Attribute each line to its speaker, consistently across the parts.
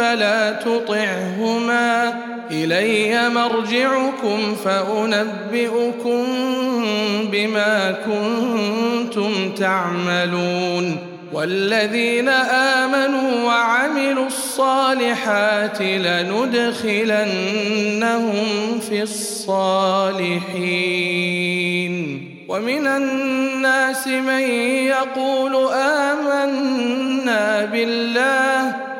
Speaker 1: فلا تطعهما الي مرجعكم فانبئكم بما كنتم تعملون والذين امنوا وعملوا الصالحات لندخلنهم في الصالحين ومن الناس من يقول امنا بالله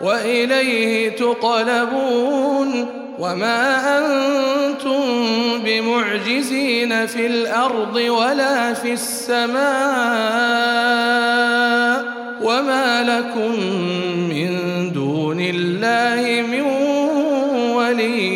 Speaker 1: وإليه تقلبون وما أنتم بمعجزين في الأرض ولا في السماء وما لكم من دون الله من ولي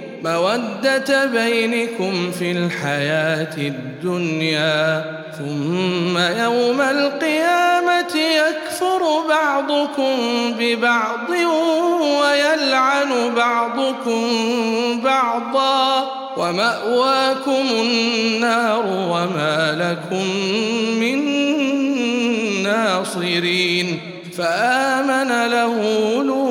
Speaker 1: ۖ مودة بينكم في الحياة الدنيا ثم يوم القيامة يكفر بعضكم ببعض ويلعن بعضكم بعضا ومأواكم النار وما لكم من ناصرين فآمن له لوط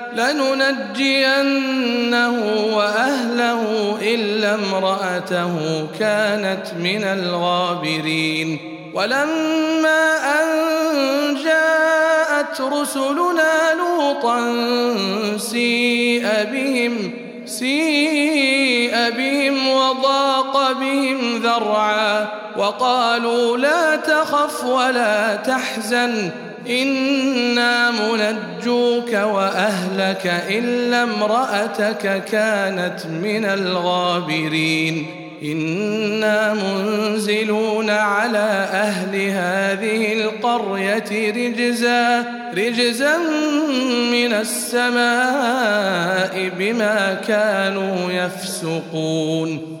Speaker 1: لننجينه واهله الا امراته كانت من الغابرين ولما ان جاءت رسلنا لوطا سيء بهم سيء بهم وضاق بهم ذرعا وقالوا لا تخف ولا تحزن إنا منجوك وأهلك إلا امرأتك كانت من الغابرين إنا منزلون على أهل هذه القرية رجزا رجزا من السماء بما كانوا يفسقون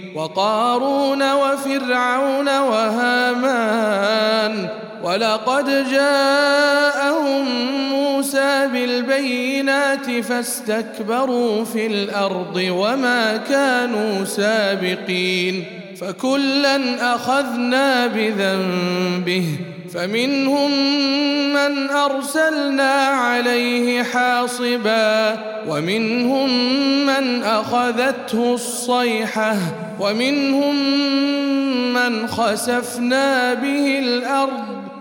Speaker 1: وقارون وفرعون وهامان ولقد جاءهم موسى بالبينات فاستكبروا في الارض وما كانوا سابقين فكلا اخذنا بذنبه فمنهم من أرسلنا عليه حاصبا ومنهم من أخذته الصيحة ومنهم من خسفنا به الأرض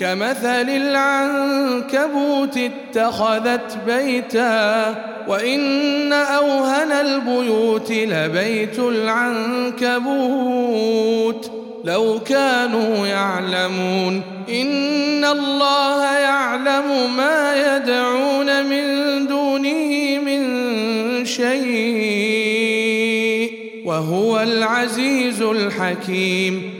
Speaker 1: كمثل العنكبوت اتخذت بيتا وان اوهن البيوت لبيت العنكبوت لو كانوا يعلمون ان الله يعلم ما يدعون من دونه من شيء وهو العزيز الحكيم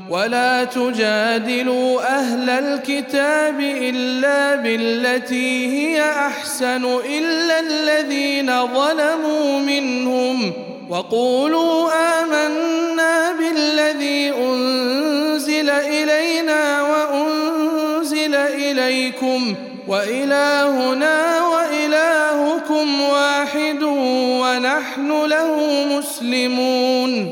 Speaker 1: ولا تجادلوا اهل الكتاب الا بالتي هي احسن الا الذين ظلموا منهم وقولوا امنا بالذي انزل الينا وانزل اليكم والهنا والهكم واحد ونحن له مسلمون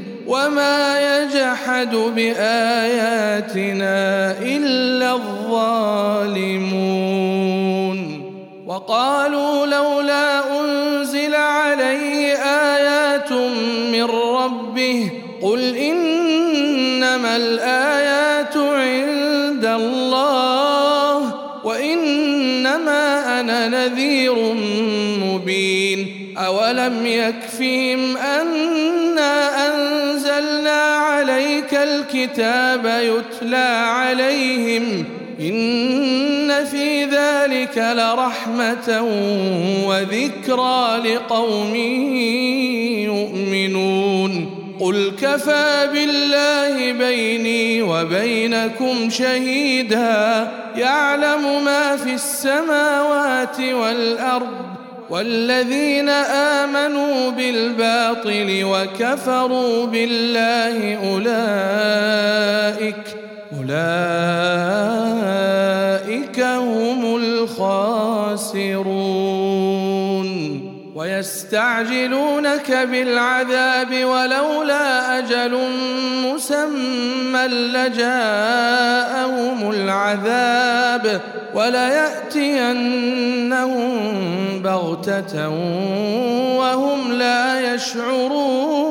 Speaker 1: وما يجحد باياتنا الا الظالمون وقالوا لولا انزل عليه ايات من ربه قل انما الايات عند الله وانما انا نذير مبين اولم يكفهم ان الكتاب يتلى عليهم ان في ذلك لرحمه وذكرى لقوم يؤمنون قل كفى بالله بيني وبينكم شهيدا يعلم ما في السماوات والارض والذين آمنوا بالباطل وكفروا بالله أولئك أولئك هم الخاسرون ويستعجلونك بالعذاب ولولا اجل مسمى لجاءهم العذاب ولياتينهم بغته وهم لا يشعرون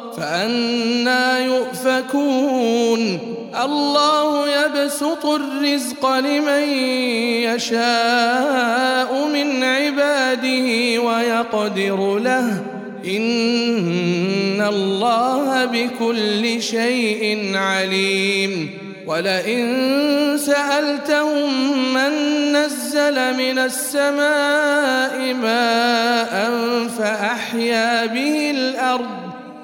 Speaker 1: فأنا يؤفكون الله يبسط الرزق لمن يشاء من عباده ويقدر له إن الله بكل شيء عليم ولئن سألتهم من نزل من السماء ماء فأحيا به الأرض